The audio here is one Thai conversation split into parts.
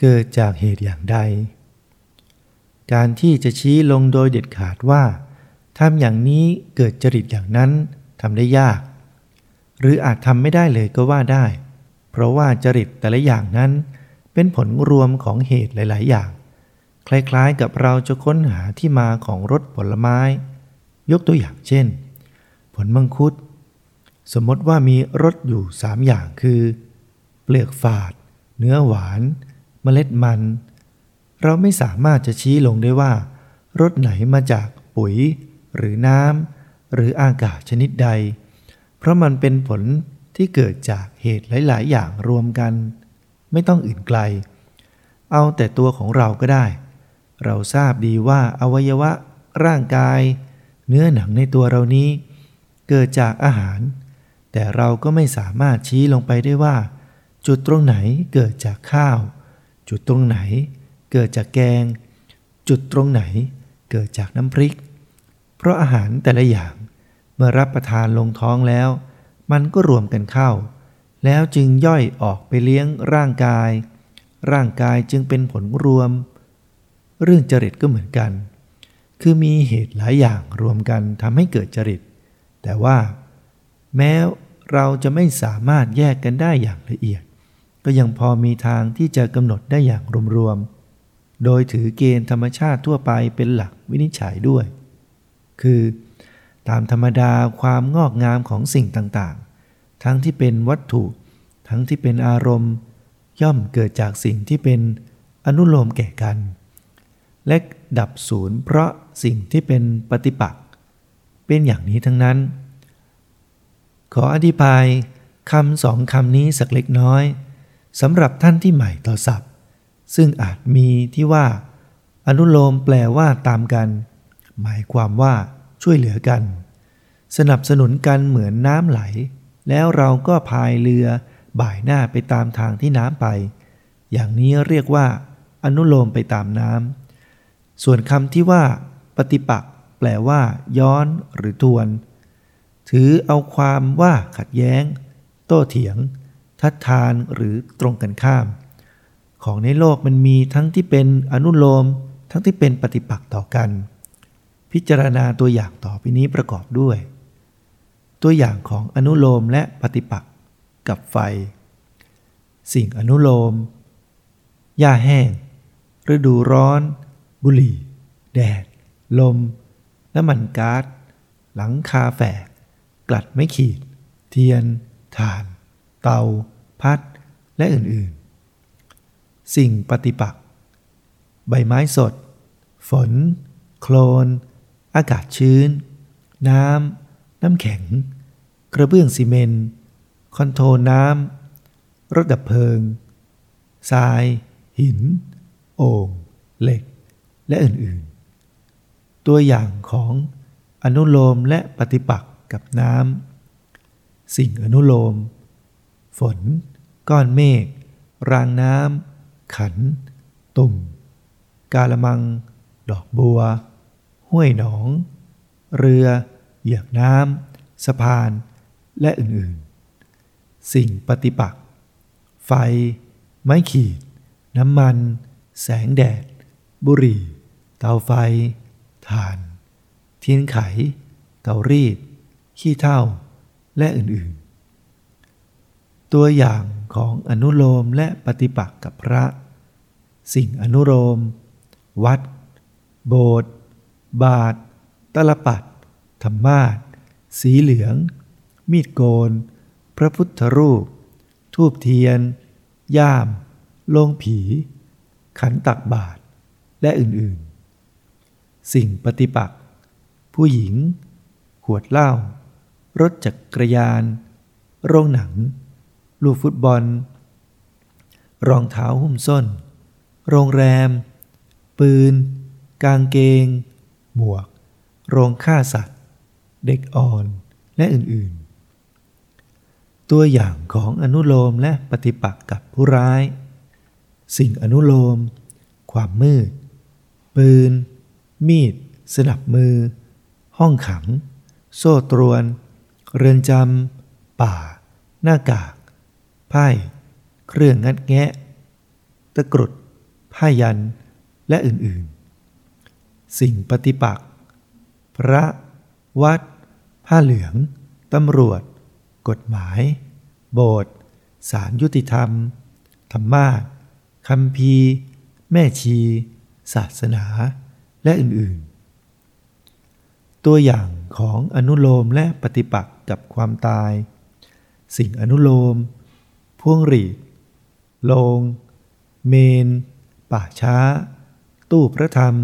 เกิดจากเหตุอย่างใด การที่จะชี้ลงโดยเด็ดขาดว่าทำอย่างนี้เกิดจริตอย่างนั้นทำได้ยาก หรืออาจทำไม่ได้เลยก็ว่าได้ เพราะว่าจริตแต่ละอย่างนั้น เป็นผลรวมของเหตุหลาย ๆ อย่าง คล้ายๆกับเราจะค้นหาที่มาของรสผลไม้ ยกตัวอย่างเช่น ผลมังคุด สมมติว่ามีรสอยู่สามอย่างคือ เปลือกฝาด เนื้อหวาน เมล็ดมัน เราไม่สามารถจะชี้ลงได้ว่ารสไหนมาจากปุ๋ย หรือน้ำหรืออากาศชนิดใด เพราะมันเป็นผลที่เกิดจากเหตุหลาย ๆ อย่างรวมกัน ไม่ต้องอื่นไกล เอาแต่ตัวของเราก็ได้ เราทราบดีว่าอวัยวะ ร่างกาย เนื้อหนังในตัวเรานี้ เกิดจากอาหาร แต่เราก็ไม่สามารถชี้ลงไปได้ว่า จุดตรงไหนเกิดจากข้าว จุดตรงไหน เกิดจากแกง จุดตรงไหน เกิดจากน้ำพริก เพราะอาหารแต่ละอย่างเมื่อรับประทานลงท้องแล้ว มันก็รวมกันเข้า แล้วจึงย่อยออกไปเลี้ยงร่างกาย ร่างกายจึงเป็นผลรวม เรื่องจริตก็เหมือนกัน คือมีเหตุหลายอย่างรวมกันทำให้เกิดจริต แต่ว่า แม้เราจะไม่สามารถแยกกันได้อย่างละเอียด ก็ยังพอมีทางที่จะกำหนดได้อย่างรวมๆ โดยถือเกณฑ์ธรรมชาติทั่วไปเป็นหลักวินิจฉัยด้วย คือ ตามธรรมดาความงอกงามของสิ่งต่างๆ ทั้งที่เป็นวัตถุ ทั้งที่เป็นอารมณ์ ย่อมเกิดจากสิ่งที่เป็นอนุโลมแก่กัน และดับศูนย์เพราะสิ่งที่เป็นปฏิปักษ์เป็นอย่างนี้ทั้งนั้น ขออธิบายคำสองคำนี้สักเล็กน้อย สำหรับท่านที่ใหม่ต่อศัพท์ ซึ่งอาจมีที่ว่า อนุโลมแปลว่าตามกัน หมายความว่าช่วยเหลือกัน สนับสนุนกันเหมือนน้ำไหล แล้วเราก็พายเรือบ่ายหน้าไปตามทางที่น้ำไป อย่างนี้เรียกว่า อนุโลมไปตามน้ำส่วนคำที่ว่า ปฏิปักษ์แปลว่า ย้อนหรือทวน ถือเอาความว่าขัดแย้ง โต้เถียง ทัดทานหรือตรงกันข้าม ของในโลกมันมีทั้งที่เป็นอนุโลม ทั้งที่เป็นปฏิปักษ์ต่อกัน พิจารณาตัวอย่างต่อไปนี้ประกอบด้วย ตัวอย่างของอนุโลมและปฏิปักษ์กับไฟ สิ่งอนุโลม หญ้าแห้ง ฤดูร้อน บุหรี่ แดด ลม น้ำมันกา๊าซหลังคาแฝกกลัดไม่ขีด เทียน ถ่าน เตา พัด และอื่นๆ สิ่งปฏิปักษ์ ใบไม้สด ฝน โคลน อากาศชื้น น้ำ น้ำแข็ง กระเบื้องซีเมนต์คอนโทรลน้ำ รถดับเพลิง ทราย หิน โอ่ง เหล็ก และอื่นๆ ตัวอย่างของอนุโลมและปฏิปักษ์กับน้ำ สิ่งอนุโลม ฝน ก้อนเมฆ รางน้ำ ขัน ตุ่ม กาละมัง ดอกบัว ห้วยหนอง เรือ เหยือกน้ำ สะพาน และอื่นๆ สิ่งปฏิปักษ์ ไฟ ไม้ขีด น้ำมัน แสงแดด บุหรี่ เตาไฟ ถ่าน เทียนไข เตารีด ขี้เถ้า และอื่นๆ ตัวอย่างของอนุโลมและปฏิปักษ์กับพระ สิ่งอนุโลมวัด โบสถ์บาทตลปัดธรรมาสสีเหลือง มีดโกน พระพุทธรูป ทูบเทียน ย่าม โลงผี ขันตักบาท และอื่นๆ สิ่งปฏิปักษ์ผู้หญิง ขวดเหล้ารถจักกรยาน โรงหนัง ลูกฟุตบอล รองเท้าหุ้มส้น โรงแรม ปืน กางเกง หมวก โรงฆ่าสัตว์ เด็กอ่อน และอื่นๆ ตัวอย่างของอนุโลมและปฏิปักษ์กับผู้ร้าย สิ่งอนุโลม ความมืด ปืน มีด สนับมือ ห้องขัง โซ่ตรวน เรือนจำ ป่า หน้ากาก ไพ่ เครื่องงัดแงะ ตะกรุดผ้ายัน และอื่นๆ สิ่งปฏิปักษ์ พระ วัด ผ้าเหลือง ตำรวจ กฎหมาย โบสถ์ศาลยุติธรรม ธรรมาทคำพีแม่ชี ศาสนา และอื่นๆ ตัวอย่างของอนุโลมและปฏิปักษ์กับความตาย สิ่งอนุโลม วงหรีดโลง เมน ป่าช้า ตู้พระธรรม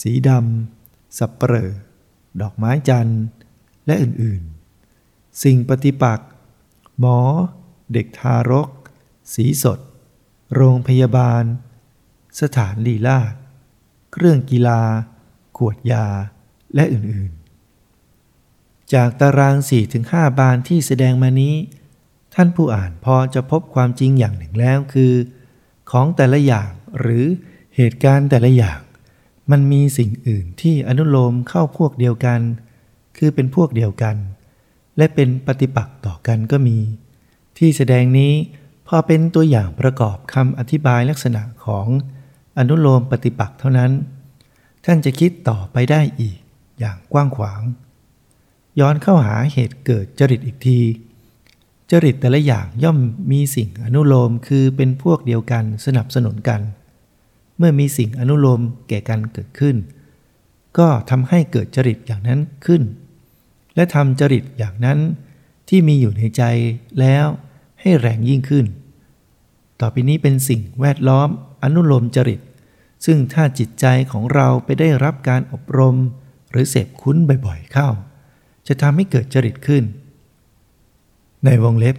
สีดำ สับเปลอดอกไม้จันทร์ และอื่นๆ สิ่งปฏิปักษ์ หมอ เด็กทารก สีสด โรงพยาบาล สถานลีลาเครื่องกีฬา ขวดยา และอื่นๆ จากตาราง 4-5 บานที่แสดงมานี้ ท่านผู้อ่านพอจะพบความจริงอย่างหนึ่งแล้วคือ ของแต่ละอย่างหรือเหตุการณ์แต่ละอย่าง มันมีสิ่งอื่นที่อนุโลมเข้าพวกเดียวกัน คือเป็นพวกเดียวกัน และเป็นปฏิปักษ์ต่อกันก็มี ที่แสดงนี้พอเป็นตัวอย่างประกอบคำอธิบายลักษณะของอนุโลมปฏิปักษ์เท่านั้น ท่านจะคิดต่อไปได้อีกอย่างกว้างขวาง ย้อนเข้าหาเหตุเกิดจริตอีกที จริตแต่ละอย่างย่อมมีสิ่งอนุโลมคือเป็นพวกเดียวกันสนับสนุนกัน เมื่อมีสิ่งอนุโลมแก่กันเกิดขึ้น ก็ทำให้เกิดจริตอย่างนั้นขึ้น และทำจริตอย่างนั้นที่มีอยู่ในใจแล้วให้แรงยิ่งขึ้น ต่อไปนี้เป็นสิ่งแวดล้อมอนุโลมจริต ซึ่งถ้าจิตใจของเราไปได้รับการอบรม หรือเสพคุ้นบ่อยๆเข้า จะทำให้เกิดจริตขึ้น ในวงเล็บ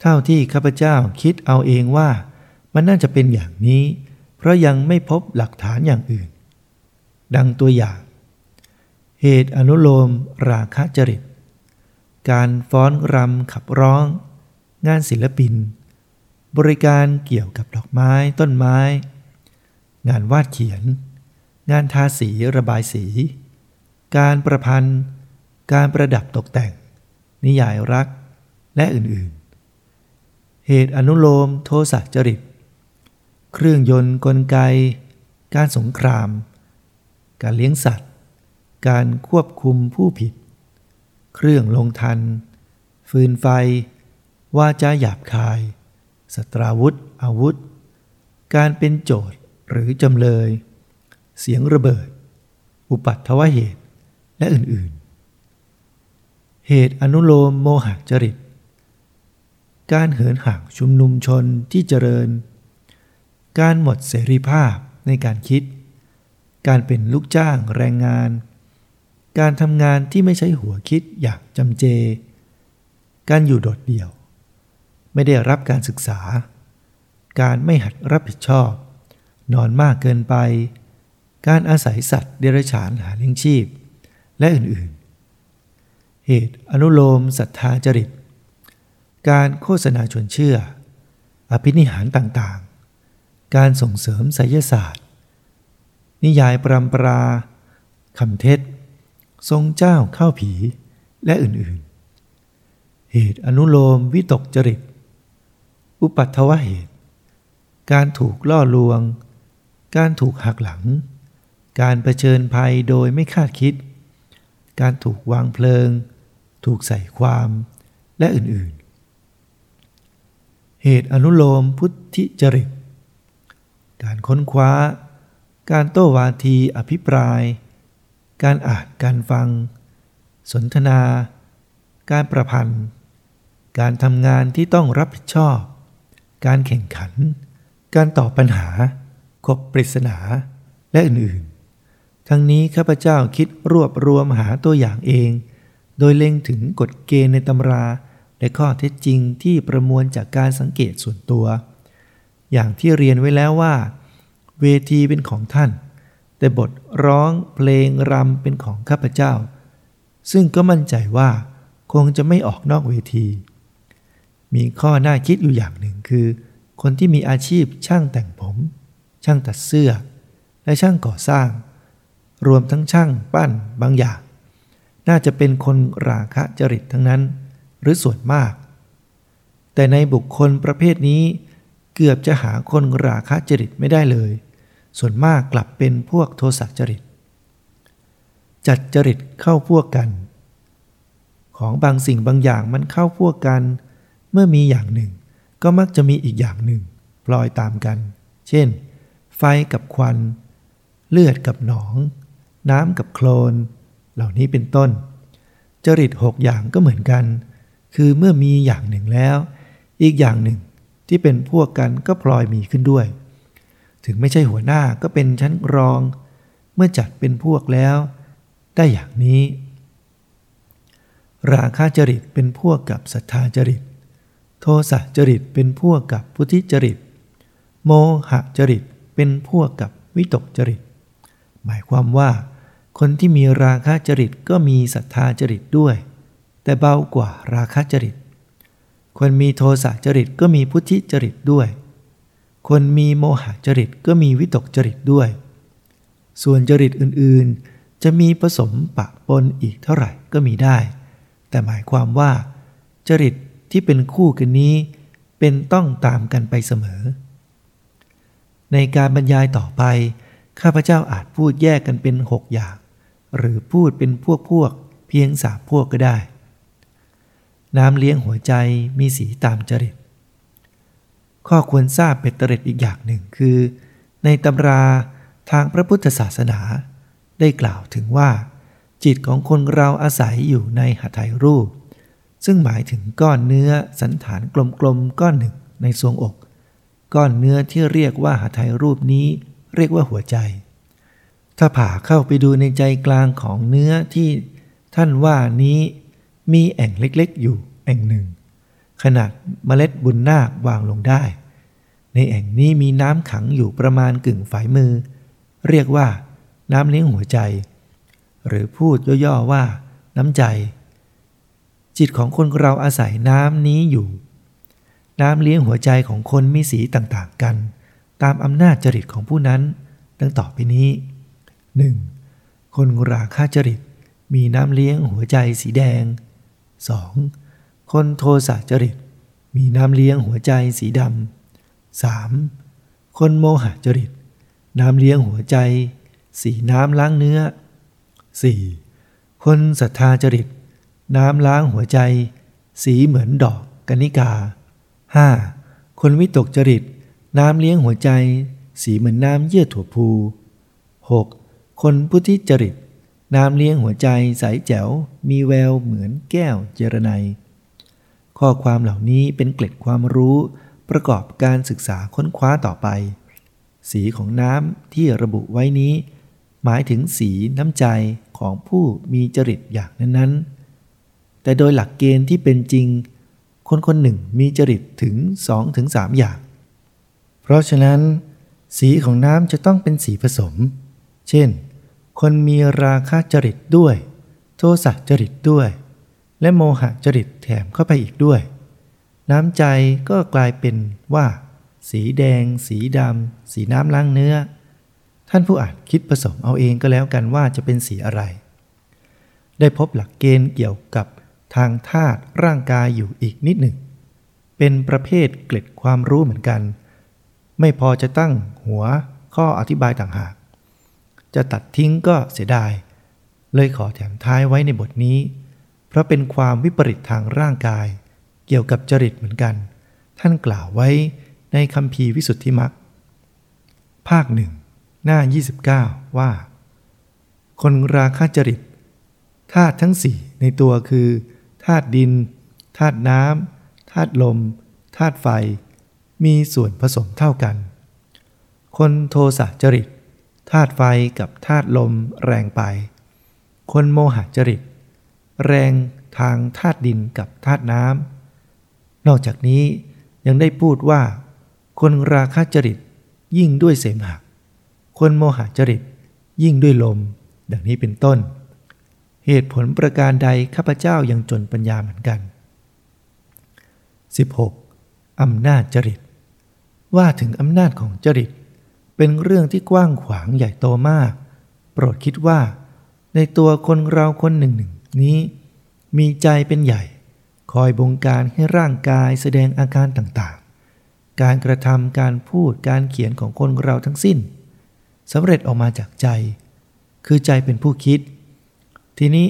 เท่าที่ข้าพเจ้าคิดเอาเองว่า มันน่าจะเป็นอย่างนี้ เพราะยังไม่พบหลักฐานอย่างอื่น ดังตัวอย่าง เหตุอนุโลมราคะจริต การฟ้อนรำขับร้อง งานศิลปิน บริการเกี่ยวกับดอกไม้ต้นไม้ งานวาดเขียน งานทาสีระบายสี การประพันธ์ การประดับตกแต่ง นิยายรัก และอื่นๆ เหตุอนุโลมโทสะจริต เครื่องยนต์กลไก การสงคราม การเลี้ยงสัตว์ การควบคุมผู้ผิด เครื่องลงทัน ฟืนไฟวาจาหยาบคาย สตราวุธ อาวุธ การเป็นโจทย์หรือจำเลย เสียงระเบิด อุปัตถวเหตุและอื่นๆ เหตุอนุโลมโมหจริต การเหินห่างชุมนุมชนที่เจริญ การหมดเสรีภาพในการคิด การเป็นลูกจ้างแรงงาน การทำงานที่ไม่ใช้หัวคิดอย่างจำเจ การอยู่โดดเดี่ยว ไม่ได้รับการศึกษา การไม่หัดรับผิดชอบ นอนมากเกินไป การอาศัยสัตว์เดรัจฉานหาเลี้ยงชีพ และอื่นๆ เหตุอนุโลมศรัทธาจริต การโฆษณาชวนเชื่อ อภินิหารต่างๆ การส่งเสริมไสยศาสตร์ นิยายปรำปราคำเท็จ ทรงเจ้าเข้าผีและอื่นๆ เหตุอนุโลมวิตกจริต อุปัตถวเหตุ การถูกล่อลวง การถูกหักหลัง การรเผชิญภัยโดยไม่คาดคิด การถูกวางเพลิง ถูกใส่ความและอื่น เหตุอนุโลมพุทธิจริต การค้นคว้า การโต้วาทีอภิปราย การอ่านการฟัง สนทนา การประพันธ์ การทำงานที่ต้องรับผิดชอบ การแข่งขัน การตอบปัญหาคบปริศนา และอื่นๆ ทั้งนี้ข้าพเจ้าคิดรวบรวมหาตัวอย่างเอง โดยเล็งถึงกฎเกณฑ์ในตำรา และข้อเท็จจริงที่ประมวลจากการสังเกตส่วนตัว อย่างที่เรียนไว้แล้วว่า เวทีเป็นของท่าน แต่บทร้องเพลงรำเป็นของข้าพเจ้า ซึ่งก็มั่นใจว่าคงจะไม่ออกนอกเวที มีข้อน่าคิดอยู่อย่างหนึ่งคือ คนที่มีอาชีพช่างแต่งผม ช่างตัดเสื้อ และช่างก่อสร้าง รวมทั้งช่างปั้นบางอย่าง น่าจะเป็นคนราคะจริตทั้งนั้น หรือส่วนมาก แต่ในบุคคลประเภทนี้ เกือบจะหาคนราคะจริตไม่ได้เลย ส่วนมากกลับเป็นพวกโทสะจริต จัดจริตเข้าพวกกัน ของบางสิ่งบางอย่างมันเข้าพวกกัน เมื่อมีอย่างหนึ่ง ก็มักจะมีอีกอย่างหนึ่งพลอยตามกัน เช่น ไฟกับควัน เลือดกับหนอง น้ำกับโคลน เหล่านี้เป็นต้น จริตหกอย่างก็เหมือนกัน คือเมื่อมีอย่างหนึ่งแล้ว อีกอย่างหนึ่งที่เป็นพวกกันก็พลอยมีขึ้นด้วย ถึงไม่ใช่หัวหน้าก็เป็นชั้นรอง เมื่อจัดเป็นพวกแล้ว ได้อย่างนี้ ราคาจริตเป็นพวกกับศรัทธาจริต โทสะจริตเป็นพวกกับพุทธิจริต โมหะจริตเป็นพวกกับวิตกจริต หมายความว่า คนที่มีราคะจริตก็มีศรัทธาจริตด้วย แต่เบากว่าราคะจริต คนมีโทสะจริตก็มีพุทธิจริตด้วย คนมีโมหะจริตก็มีวิตกจริตด้วย ส่วนจริตอื่นๆ จะมีผสมปะปนอีกเท่าไหร่ก็มีได้ แต่หมายความว่า จริตที่เป็นคู่กันนี้ เป็นต้องตามกันไปเสมอ ในการบรรยายต่อไป ข้าพเจ้าอาจพูดแยกกันเป็นหกอย่าง หรือพูดเป็นพวกพวกเพียงสามพวกก็ได้ น้ำเลี้ยงหัวใจมีสีตามจริต ข้อควรทราบเป็นตริตอีกอย่างหนึ่งคือ ในตำราทางพระพุทธศาสนา ได้กล่าวถึงว่า จิตของคนเราอาศัยอยู่ในหัตถรูป ซึ่งหมายถึงก้อนเนื้อสันฐานกลมๆก้อนหนึ่งในทรวงอก ก้อนเนื้อที่เรียกว่าหัตถรูปนี้เรียกว่าหัวใจ ถ้าผ่าเข้าไปดูในใจกลางของเนื้อที่ท่านว่านี้ มีแอ่งเล็กๆ อยู่แอ่งหนึ่ง ขนาดเมล็ดบุญนาควางลงได้ ในแอ่งนี้มีน้ำขังอยู่ประมาณกึ่งฝ่ายมือ เรียกว่า น้ำเลี้ยงหัวใจ หรือพูดย่อๆว่า น้ำใจ จิตของคนเราอาศัยน้ำนี้อยู่ น้ำเลี้ยงหัวใจของคนมีสีต่างๆกัน ตามอำนาจจริตของผู้นั้น ดังต่อไปนี้ 1. คนราคาจริตมีน้ำเลี้ยงหัวใจสีแดง 2. คนโทสะจริต มีน้ำเลี้ยงหัวใจสีดำ 3. คนโมหะจริต น้ำเลี้ยงหัวใจ สีน้ำล้างเนื้อ 4. คนศรัทธาจริต น้ำล้างหัวใจ สีเหมือนดอกกนิกา 5. คนวิตกจริต น้ำเลี้ยงหัวใจ สีเหมือนน้ำเยื่อถั่วพู 6. คนพุทธิจริต น้ำเลี้ยงหัวใจใสแจ๋ว มีแววเหมือนแก้วเจรไนข้อความเหล่านี้เป็นเกล็ดความรู้ ประกอบการศึกษาค้นคว้าต่อไป สีของน้ำที่ระบุไว้นี้ หมายถึงสีน้ำใจของผู้มีจริตอย่างนั้นๆ แต่โดยหลักเกณฑ์ที่เป็นจริง คนคนหนึ่งมีจริตถึง2-3ถึงอย่าง เพราะฉะนั้น สีของน้ำจะต้องเป็นสีผสม เช่น คนมีราคะจริตด้วย โทสะจริตด้วย และโมหะจริตแถมเข้าไปอีกด้วย น้ำใจก็กลายเป็นว่า สีแดง สีดำ สีน้ำล้างเนื้อ ท่านผู้อ่านคิดผสมเอาเองก็แล้วกันว่าจะเป็นสีอะไร ได้พบหลักเกณฑ์เกี่ยวกับทางธาตุร่างกายอยู่อีกนิดหนึ่ง เป็นประเภทเกล็ดความรู้เหมือนกัน ไม่พอจะตั้งหัวข้ออธิบายต่างหาก จะตัดทิ้งก็เสียดาย เลยขอแถมท้ายไว้ในบทนี้ เพราะเป็นความวิปริตทางร่างกาย เกี่ยวกับจริตเหมือนกัน ท่านกล่าวไว้ในคำพีวิสุทธิมักภาคหนึ่งหน้า 29 ว่า คนราคาจริตธาตุทั้งสี่ในตัวคือธาตุดินธาตุน้ำธาตุลมธาตุไฟ มีส่วนผสมเท่ากัน คนโทสะจริต ธาตุไฟกับธาตุลมแรงไป คนโมหจริต แรงทางธาตุดินกับธาตุน้ำนอกจากนี้ยังได้พูดว่า คนราคะจริตยิ่งด้วยเสมหะ คนโมหจริตยิ่งด้วยลม ดังนี้เป็นต้น เหตุผลประการใดข้าพเจ้ายังจนปัญญาเหมือนกัน 16. อำนาจจริต ว่าถึงอำนาจของจริต เป็นเรื่องที่กว้างขวางใหญ่โตมาก โปรดคิดว่า ในตัวคนเราคนหนึ่งหนึ่งนี้ มีใจเป็นใหญ่ คอยบงการให้ร่างกายแสดงอาการต่างๆ การกระทำการพูดการเขียนของคนเราทั้งสิ้นสำเร็จออกมาจากใจ คือใจเป็นผู้คิด ทีนี้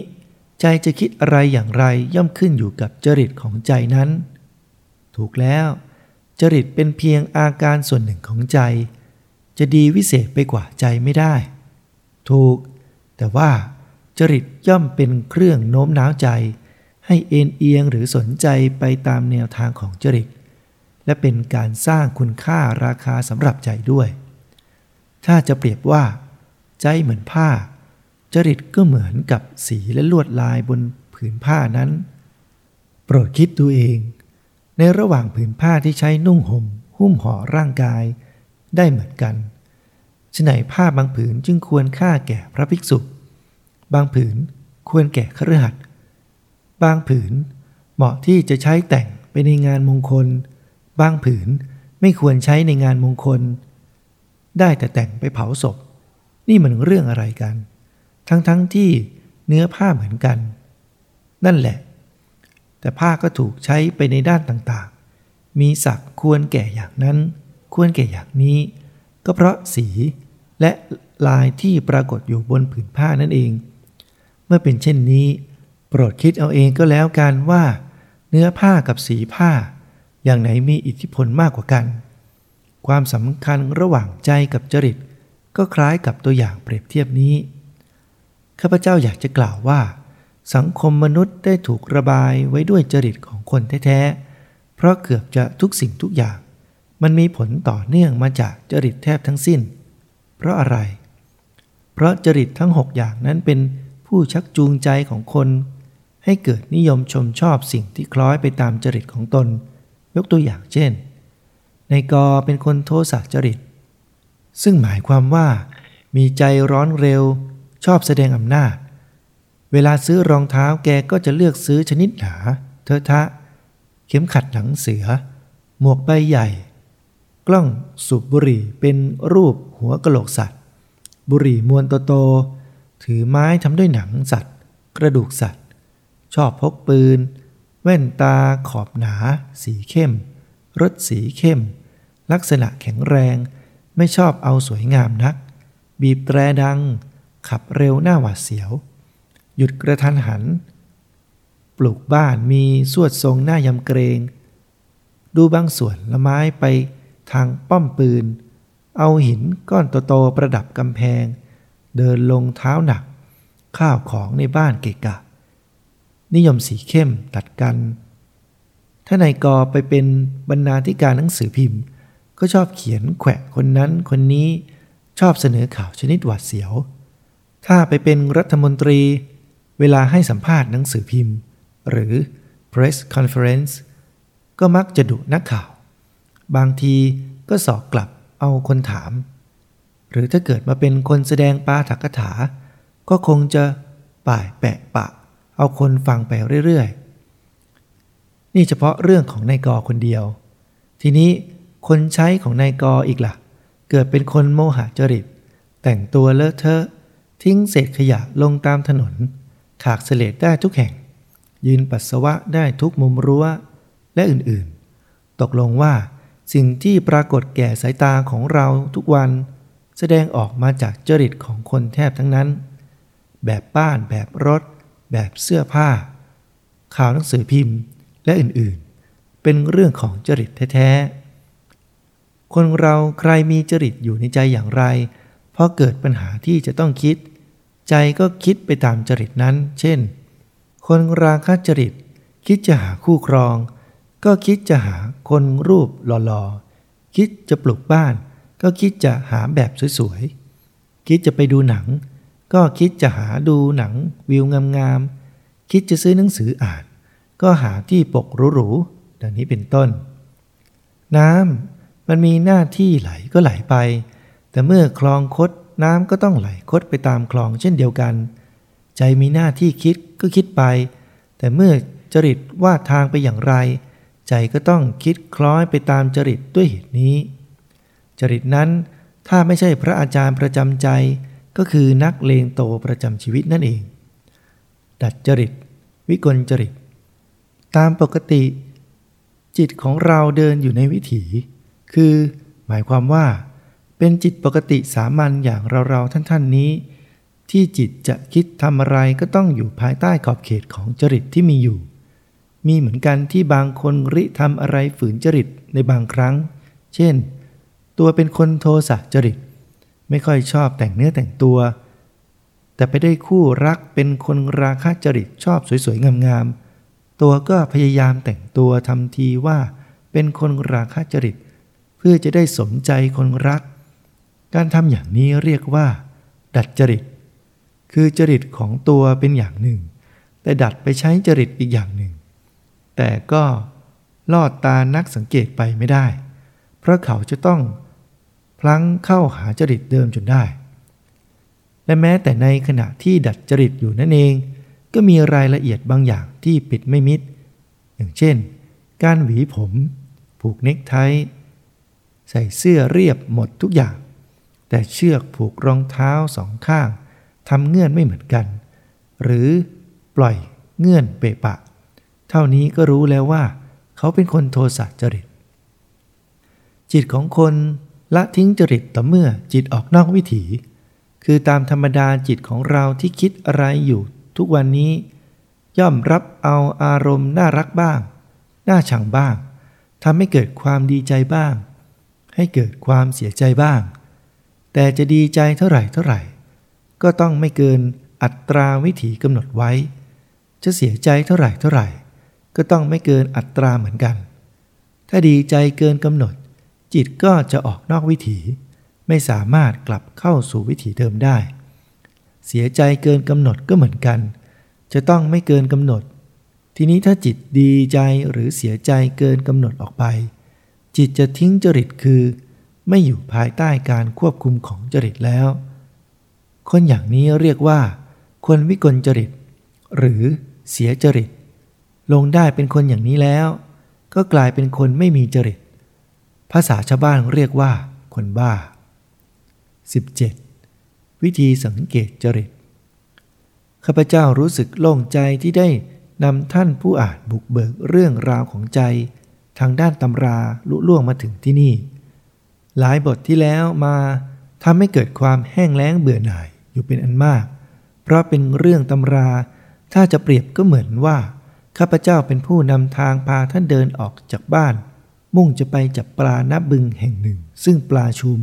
ใจจะคิดอะไรอย่างไรย่อมขึ้นอยู่กับจริตของใจนั้น ถูกแล้ว จริตเป็นเพียงอาการส่วนหนึ่งของใจ จะดีวิเศษไปกว่าใจไม่ได้ ถูก แต่ว่าจริตย่อมเป็นเครื่องโน้มน้าวใจ ให้เอ็นเอียงหรือสนใจไปตามแนวทางของจริต และเป็นการสร้างคุณค่าราคาสำหรับใจด้วย ถ้าจะเปรียบว่า ใจเหมือนผ้า จริตก็เหมือนกับสีและลวดลายบนผืนผ้านั้น โปรดคิดดูเอง ในระหว่างผืนผ้าที่ใช้นุ่งหม่มหุ้มห่อร่างกาย ได้เหมือนกันฉไหนผ้าบางผืนจึงควรค่าแก่พระภิกษุ บางผืนควรแก่ครหัสบางผืนเหมาะที่จะใช้แต่งไปในงานมงคล บางผืนไม่ควรใช้ในงานมงคล ได้แต่แต่งไปเผาศพ นี่มันเรื่องอะไรกัน ทั้งๆทที่เนื้อผ้าเหมือนกัน นั่นแหละ แต่ผ้าก็ถูกใช้ไปในด้านต่างๆ มีศักควรแก่อย่างนั้น ควรแก่อย่างนี้ ก็เพราะสีและลายที่ปรากฏอยู่บนผืนผ้านั่นเอง เมื่อเป็นเช่นนี้ โปรดคิดเอาเองก็แล้วกันว่า เนื้อผ้ากับสีผ้า อย่างไหนมีอิทธิพลมากกว่ากัน ความสำคัญระหว่างใจกับจริต ก็คล้ายกับตัวอย่างเปรียบเทียบนี้ข้าพเจ้าอยากจะกล่าวว่า สังคมมนุษย์ได้ถูกระบายไว้ด้วยจริตของคนแท้ๆเพราะเกือบจะทุกสิ่งทุกอย่าง มันมีผลต่อเนื่องมาจากจริตแทบทั้งสิ้น เพราะอะไร เพราะจริตทั้งหกอย่างนั้นเป็นผู้ชักจูงใจของคน ให้เกิดนิยมชมชอบสิ่งที่คล้อยไปตามจริตของตน ยกตัวอย่างเช่น ในกอเป็นคนโทสะจริต ซึ่งหมายความว่า มีใจร้อนเร็ว ชอบแสดงอำนาจ เวลาซื้อรองเท้าแกก็จะเลือกซื้อชนิดหนา เทอะทะ เข็มขัดหนังเสือ หมวกใบใหญ่ กล้องสูบบุหรี่เป็นรูปหัวกะโหลกสัตว์ บุหรี่มวนโตๆถือไม้ทำด้วยหนังสัตว์ กระดูกสัตว์ ชอบพกปืน แว่นตาขอบหนา สีเข้ม รถสีเข้ม ลักษณะแข็งแรง ไม่ชอบเอาสวยงามนัก บีบแตรดัง ขับเร็วหน้าหวาดเสียว หยุดกระทันหัน ปลูกบ้านมีสวดทรงหน้ายำเกรง ดูบางส่วนละไม้ไป ทางป้อมปืน เอาหินก้อนโตๆประดับกำแพง เดินลงเท้าหนัก ข้าวของในบ้านเกะกะ นิยมสีเข้มตัดกัน ถ้านายกอไปเป็นบรรณาธิการหนังสือพิมพ์ ก็ชอบเขียนแขวะคนนั้นคนนี้ชอบเสนอข่าวชนิดหวาดเสียว ถ้าไปเป็นรัฐมนตรี เวลาให้สัมภาษณ์หนังสือพิมพ์ หรือ press conference ก็มักจะดุนักข่าว บางทีก็สอกกลับเอาคนถาม หรือถ้าเกิดมาเป็นคนแสดงปาถักถา ก็คงจะป่ายแปะปะ เอาคนฟังไปเรื่อยๆ นี่เฉพาะเรื่องของนายกอคนเดียว ทีนี้คนใช้ของนายกออีกละ่ะ เกิดเป็นคนโมหะจริต แต่งตัวเลอะเทอะ ทิ้งเศษขยะลงตามถนน ขากเสลดได้ทุกแห่ง ยืนปัสสาวะได้ทุกมุมรั้ว และอื่นๆ ตกลงว่า สิ่งที่ปรากฏแก่สายตาของเราทุกวัน แสดงออกมาจากจริตของคนแทบทั้งนั้น แบบบ้านแบบรถ แบบเสื้อผ้า ข่าวหนังสือพิมพ์และอื่นๆ เป็นเรื่องของจริตแท้ๆ คนเราใครมีจริตอยู่ในใจอย่างไรพอเกิดปัญหาที่จะต้องคิด ใจก็คิดไปตามจริตนั้น เช่น คนราคะจริตคิดจะหาคู่ครอง ก็คิดจะหาคนรูปหล่อๆ คิดจะปลูกบ้าน ก็คิดจะหาแบบสวยๆ คิดจะไปดูหนัง ก็คิดจะหาดูหนังวิวงามๆ คิดจะซื้อหนังสืออ่าน ก็หาที่ปกหรูๆ ดังนี้เป็นต้น น้ำมันมีหน้าที่ไหลก็ไหลไป แต่เมื่อคลองคดน้ำก็ต้องไหลคดไปตามคลองเช่นเดียวกัน ใจมีหน้าที่คิดก็คิดไป แต่เมื่อจริตว่าทางไปอย่างไร ใจก็ต้องคิดคล้อยไปตามจริตด้วยเหตุนี้ จริตนั้นถ้าไม่ใช่พระอาจารย์ประจำใจก็คือนักเลงโตประจำชีวิตนั่นเอง ดัดจริต วิกลจริต ตามปกติ จิตของเราเดินอยู่ในวิถี คือหมายความว่า เป็นจิตปกติสามัญอย่างเราๆท่านๆนี้ ที่จิตจะคิดทำอะไรก็ต้องอยู่ภายใต้ขอบเขตของจริตที่มีอยู่ มีเหมือนกันที่บางคนริทำอะไรฝืนจริตในบางครั้ง เช่น ตัวเป็นคนโทสะจริต ไม่ค่อยชอบแต่งเนื้อแต่งตัว แต่ไปได้คู่รักเป็นคนราคะจริตชอบสวยๆ งามๆ ตัวก็พยายามแต่งตัวทำทีว่าเป็นคนราคะจริต เพื่อจะได้สมใจคนรัก การทำอย่างนี้เรียกว่า ดัดจริต คือจริตของตัวเป็นอย่างหนึ่ง แต่ดัดไปใช้จริตอีกอย่างหนึ่ง แต่ก็ลอดตานักสังเกตไปไม่ได้ เพราะเขาจะต้องพลั้งเข้าหาจริตเดิมจนได้ และแม้แต่ในขณะที่ดัดจริตอยู่นั่นเอง ก็มีรายละเอียดบางอย่างที่ปิดไม่มิด อย่างเช่น การหวีผม ผูกเน็กไท ใส่เสื้อเรียบหมดทุกอย่าง แต่เชือกผูกรองเท้าสองข้างทำเงื่อนไม่เหมือนกัน หรือปล่อยเงื่อนเปะปะ เท่านี้ก็รู้แล้วว่า เขาเป็นคนโทสะจริต จิตของคนละทิ้งจริตต่อเมื่อจิตออกนอกวิถี คือตามธรรมดาจิตของเราที่คิดอะไรอยู่ ทุกวันนี้ ย่อมรับเอาอารมณ์น่ารักบ้าง น่าชังบ้างทำให้เกิดความดีใจบ้าง ให้เกิดความเสียใจบ้าง แต่จะดีใจเท่าไหร่เท่าไหร่ ก็ต้องไม่เกินอัตราวิถีกำหนดไว้ จะเสียใจเท่าไหร่เท่าไหร่ ก็ต้องไม่เกินอัตราเหมือนกัน ถ้าดีใจเกินกำหนด จิตก็จะออกนอกวิถี ไม่สามารถกลับเข้าสู่วิถีเดิมได้ เสียใจเกินกำหนดก็เหมือนกัน จะต้องไม่เกินกำหนด ทีนี้ถ้าจิตดีใจหรือเสียใจเกินกำหนดออกไป จิตจะทิ้งจริตคือ ไม่อยู่ภายใต้การควบคุมของจริตแล้ว คนอย่างนี้เรียกว่า คนวิกลจริต หรือเสียจริต ลงได้เป็นคนอย่างนี้แล้ว ก็กลายเป็นคนไม่มีจริต ภาษาชาวบ้านเรียกว่า คนบ้า 17. วิธีสังเกตจริต ข้าพเจ้ารู้สึกโล่งใจที่ได้นำท่านผู้อ่านบุกเบิกเรื่องราวของใจ ทางด้านตำราลุล่วงมาถึงที่นี่ หลายบทที่แล้วมาทำให้เกิดความแห้งแล้งเบื่อหน่ายอยู่เป็นอันมาก เพราะเป็นเรื่องตำรา ถ้าจะเปรียบก็เหมือนว่า ข้าพเจ้าเป็นผู้นำทางพาท่านเดินออกจากบ้าน มุ่งจะไปจับปลานับบึงแห่งหนึ่ง ซึ่งปลาชุม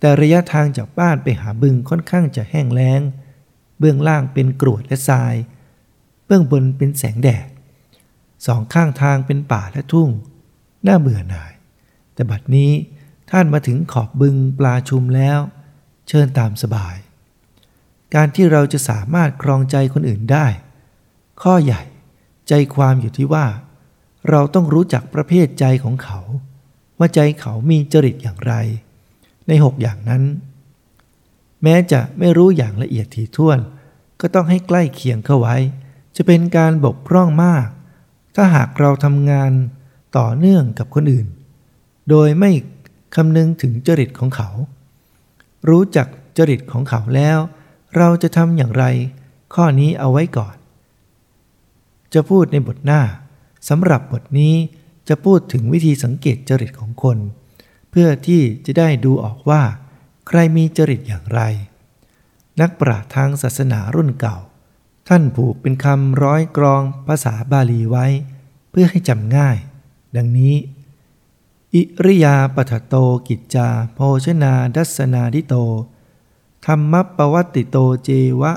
แต่ระยะทางจากบ้านไปหาบึงค่อนข้างจะแห้งแล้ง เบื้องล่างเป็นกรวดและทราย เบื้องบนเป็นแสงแดดสองข้างทางเป็นป่าและทุ่ง น่าเบื่อหน่าย แต่บัดนี้ท่านมาถึงขอบบึงปลาชุมแล้ว เชิญตามสบาย การที่เราจะสามารถครองใจคนอื่นได้ ข้อใหญ่ ใจความอยู่ที่ว่า เราต้องรู้จักประเภทใจของเขา ว่าใจเขามีจริตอย่างไร ในหกอย่างนั้น แม้จะไม่รู้อย่างละเอียดถี่ถ้วน ก็ต้องให้ใกล้เคียงเข้าไว้ จะเป็นการบกพร่องมาก ถ้าหากเราทำงานต่อเนื่องกับคนอื่น โดยไม่คำนึงถึงจริตของเขา รู้จักจริตของเขาแล้ว เราจะทำอย่างไร ข้อนี้เอาไว้ก่อน จะพูดในบทหน้าสำหรับบทนี้จะพูดถึงวิธีสังเกตจริตของคน เพื่อที่จะได้ดูออกว่า ใครมีจริตอย่างไร นักปราชญ์ทางศาสนารุ่นเก่า ท่านผูกเป็นคำร้อยกรองภาษาบาลีไว้ เพื่อให้จำง่าย ดังนี้ อิริยาปถโตกิจจา โภชนาดัสนาดิโต ธรรมปวัติโตเจวะ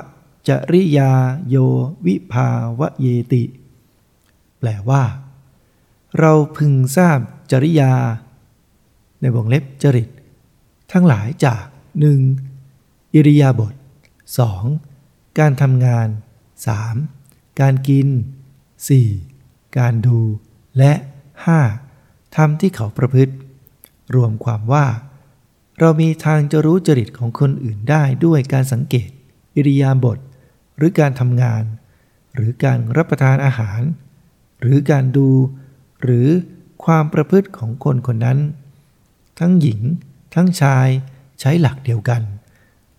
จริยาโยวิภาวะเยติ แปลว่า เราพึงทราบจริยา ในวงเล็บจริต ทั้งหลายจากหนึ่งอิริยาบถ 2. การทำงาน 3. การกิน 4. การดู และ 5. ทำที่เขาประพฤติ รวมความว่า เรามีทางจะรู้จริตของคนอื่นได้ด้วยการสังเกต อิริยาบถ หรือการทำงาน หรือการรับประทานอาหาร หรือการดู หรือความประพฤติของคนคนนั้น ทั้งหญิง ทั้งชายใช้หลักเดียวกัน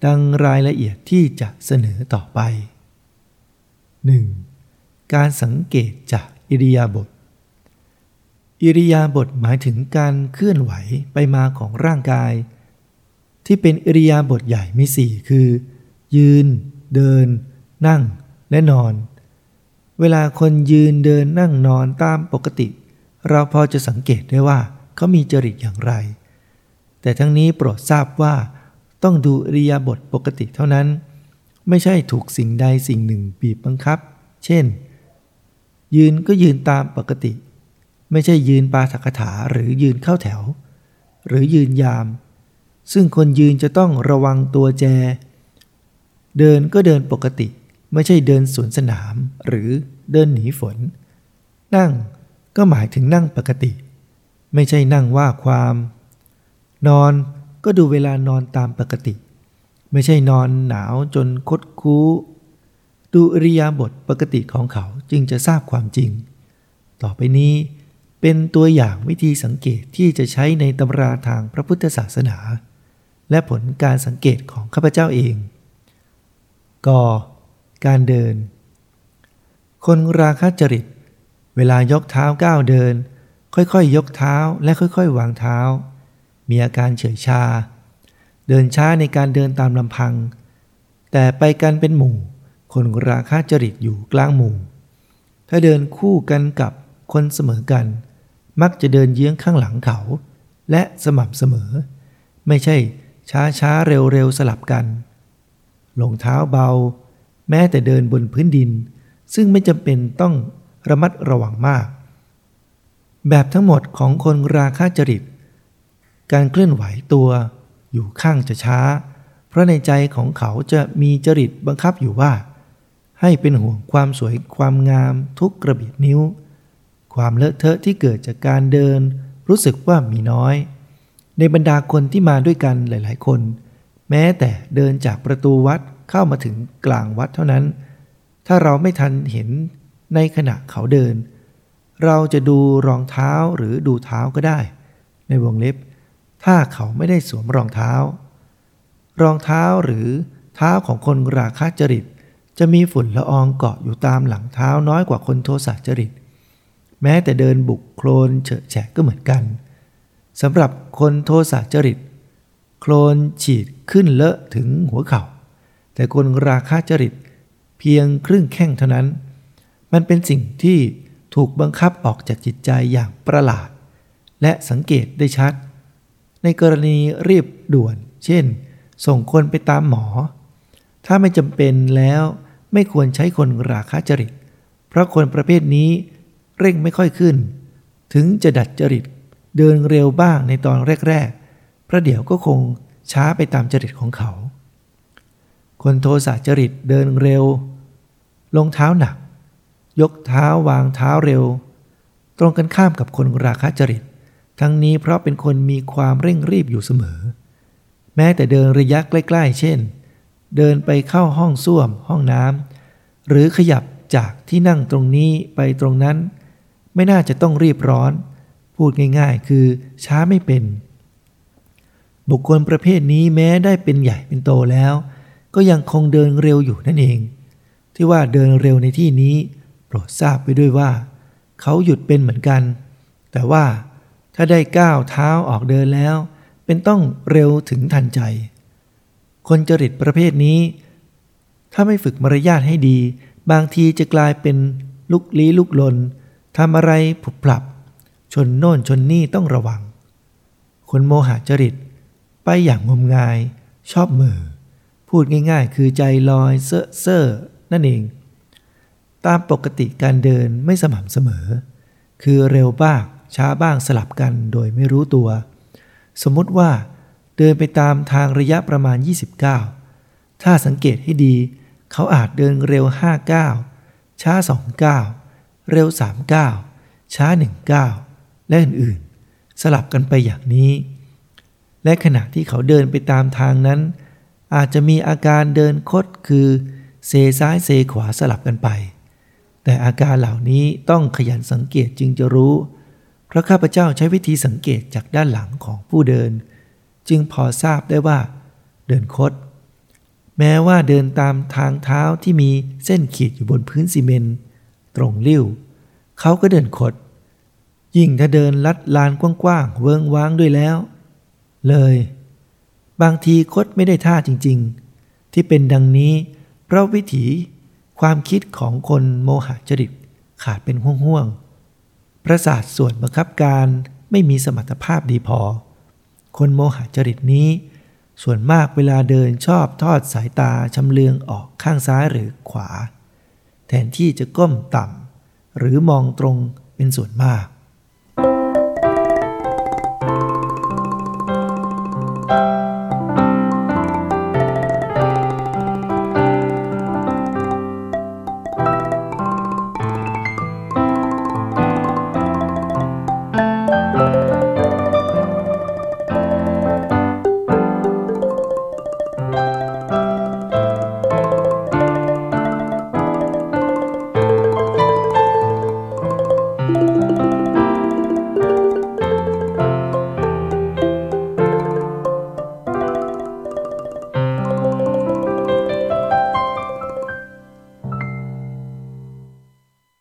ดังรายละเอียดที่จะเสนอต่อไป 1. การสังเกตจากอิริยาบถอิอิริยาบถหมายถึงการเคลื่อนไหวไปมาของร่างกาย ที่เป็นอิริยาบถใหญ่มีสี่คือ ยืน เดิน นั่งและนอน เวลาคนยืนเดินนั่งนอนตามปกติ เราพอจะสังเกตได้ว่าเขามีจริตอย่างไร แต่ทั้งนี้โปรดทราบว่า ต้องดูอริยาบถปกติเท่านั้น ไม่ใช่ถูกสิ่งใดสิ่งหนึ่งบีบบังคับ เช่น ยืนก็ยืนตามปกติ ไม่ใช่ยืนปาฐกถาหรือยืนเข้าแถว หรือยืนยาม ซึ่งคนยืนจะต้องระวังตัวแจ เดินก็เดินปกติ ไม่ใช่เดินสวนสนามหรือเดินหนีฝน นั่งก็หมายถึงนั่งปกติ ไม่ใช่นั่งว่าความ นอนก็ดูเวลานอนตามปกติ ไม่ใช่นอนหนาวจนคดคู้ ดูอริยาบทปกติของเขาจึงจะทราบความจริง ต่อไปนี้เป็นตัวอย่างวิธีสังเกตที่จะใช้ในตำราทางพระพุทธศาสนา และผลการสังเกตของข้าพเจ้าเอง ก็ การเดิน คนราคะจริต เวลายกเท้าก้าวเดิน ค่อยๆยยกเท้าและค่อยๆ วางเท้า มีอาการเฉยชา เดินช้าในการเดินตามลำพัง แต่ไปกันเป็นหมู่ คนราคาจริตอยู่กลางหมู่ ถ้าเดินคู่กันกับคนเสมอกัน มักจะเดินเยื้องข้างหลังเขา และสม่ำเสมอ ไม่ใช่ช้าช้าเร็วเร็วสลับกันลงเท้าเบา แม้แต่เดินบนพื้นดิน ซึ่งไม่จำเป็นต้องระมัดระวังมาก แบบทั้งหมดของคนราคาจริต การเคลื่อนไหวตัวอยู่ข้างจะช้า เพราะในใจของเขาจะมีจริตบังคับอยู่ว่า ให้เป็นห่วงความสวยความงามทุกกระบิดนิ้ว ความเลอะเทอะที่เกิดจากการเดิน รู้สึกว่ามีน้อย ในบรรดาคนที่มาด้วยกันหลาย ๆ คน แม้แต่เดินจากประตูวัด เข้ามาถึงกลางวัดเท่านั้น ถ้าเราไม่ทันเห็นในขณะเขาเดิน เราจะดูรองเท้าหรือดูเท้าก็ได้ ในวงเล็บ ถ้าเขาไม่ได้สวมรองเท้า รองเท้าหรือเท้าของคนราคะจริต จะมีฝุ่นละอองเกาะอยู่ตามหลังเท้าน้อยกว่าคนโทสะจริต แม้แต่เดินบุกโคลนเฉอะแฉะก็เหมือนกันสำหรับคนโทสะจริต โคลนฉีดขึ้นเลอะถึงหัวเขา่า แต่คนราคะจริตเพียงครึ่งแข้งเท่านั้น มันเป็นสิ่งที่ถูกบังคับออกจากจิตใจอย่างประหลาด และสังเกตได้ชัด ในกรณีรีบด่วน เช่น ส่งคนไปตามหมอ ถ้าไม่จำเป็นแล้วไม่ควรใช้คนราคะจริต เพราะคนประเภทนี้เร่งไม่ค่อยขึ้น ถึงจะดัดจริตเดินเร็วบ้างในตอนแรกๆพระเดี๋ยวก็คงช้าไปตามจริตของเขา คนโทสะจริตเดินเร็ว ลงเท้าหนัก ยกเท้าวางเท้าเร็ว ตรงกันข้ามกับคนราคะจริต ทั้งนี้เพราะเป็นคนมีความเร่งรีบอยู่เสมอ แม้แต่เดินระยะใกล้ ๆ เช่น เดินไปเข้าห้องส้วมห้องน้ำหรือขยับจากที่นั่งตรงนี้ไปตรงนั้น ไม่น่าจะต้องรีบร้อน พูดง่ายๆ คือช้าไม่เป็น บุคคลประเภทนี้แม้ได้เป็นใหญ่เป็นโตแล้ว ก็ยังคงเดินเร็วอยู่นั่นเอง ที่ว่าเดินเร็วในที่นี้ โปรดทราบไปด้วยว่า เขาหยุดเป็นเหมือนกัน แต่ว่าถ้าได้ก้าวเท้าออกเดินแล้ว เป็นต้องเร็วถึงทันใจ คนจริตประเภทนี้ ถ้าไม่ฝึกมารยาทให้ดี บางทีจะกลายเป็นลุกลี้ลุกลนทำอะไรผุบปรับ ชนโน่นชนนี่ต้องระวัง คนโมหะจริต ไปอย่างงมงาย ชอบมือ พูดง่ายๆ คือใจลอยเซ่อเซ่อนั่นเอง ตามปกติการเดินไม่สม่ำเสมอ คือเร็วบ้างช้าบ้างสลับกันโดยไม่รู้ตัว สมมติว่า เดินไปตามทางระยะประมาณ 29 ถ้าสังเกตให้ดี เขาอาจเดินเร็ว 59 ช้า 29 เร็ว 39 ช้า 19 และอื่นๆ สลับกันไปอย่างนี้ และขณะที่เขาเดินไปตามทางนั้น อาจจะมีอาการเดินคดคือเซซ้ายเซขวาสลับกันไป แต่อาการเหล่านี้ต้องขยันสังเกตจึงจะรู้ เพราะข้าพเจ้าใช้วิธีสังเกตจากด้านหลังของผู้เดิน จึงพอทราบได้ว่า เดินคด แม้ว่าเดินตามทางเท้าที่มีเส้นขีดอยู่บนพื้นซีเมนต์ตรงริ้ว เขาก็เดินคด ยิ่งถ้าเดินลัดลานกว้างๆเวิงว้างด้วยแล้ว เลย บางทีคดไม่ได้ท่าจริง ๆ ที่เป็นดังนี้ เพราะวิถีความคิดของคนโมหะจริตขาดเป็นห่วงๆประสาทส่วนบังคับการไม่มีสมรรถภาพดีพอ คนโมหะจริตนี้ ส่วนมากเวลาเดินชอบทอดสายตาชำเลืองออกข้างซ้ายหรือขวา แทนที่จะก้มต่ำหรือมองตรงเป็นส่วนมาก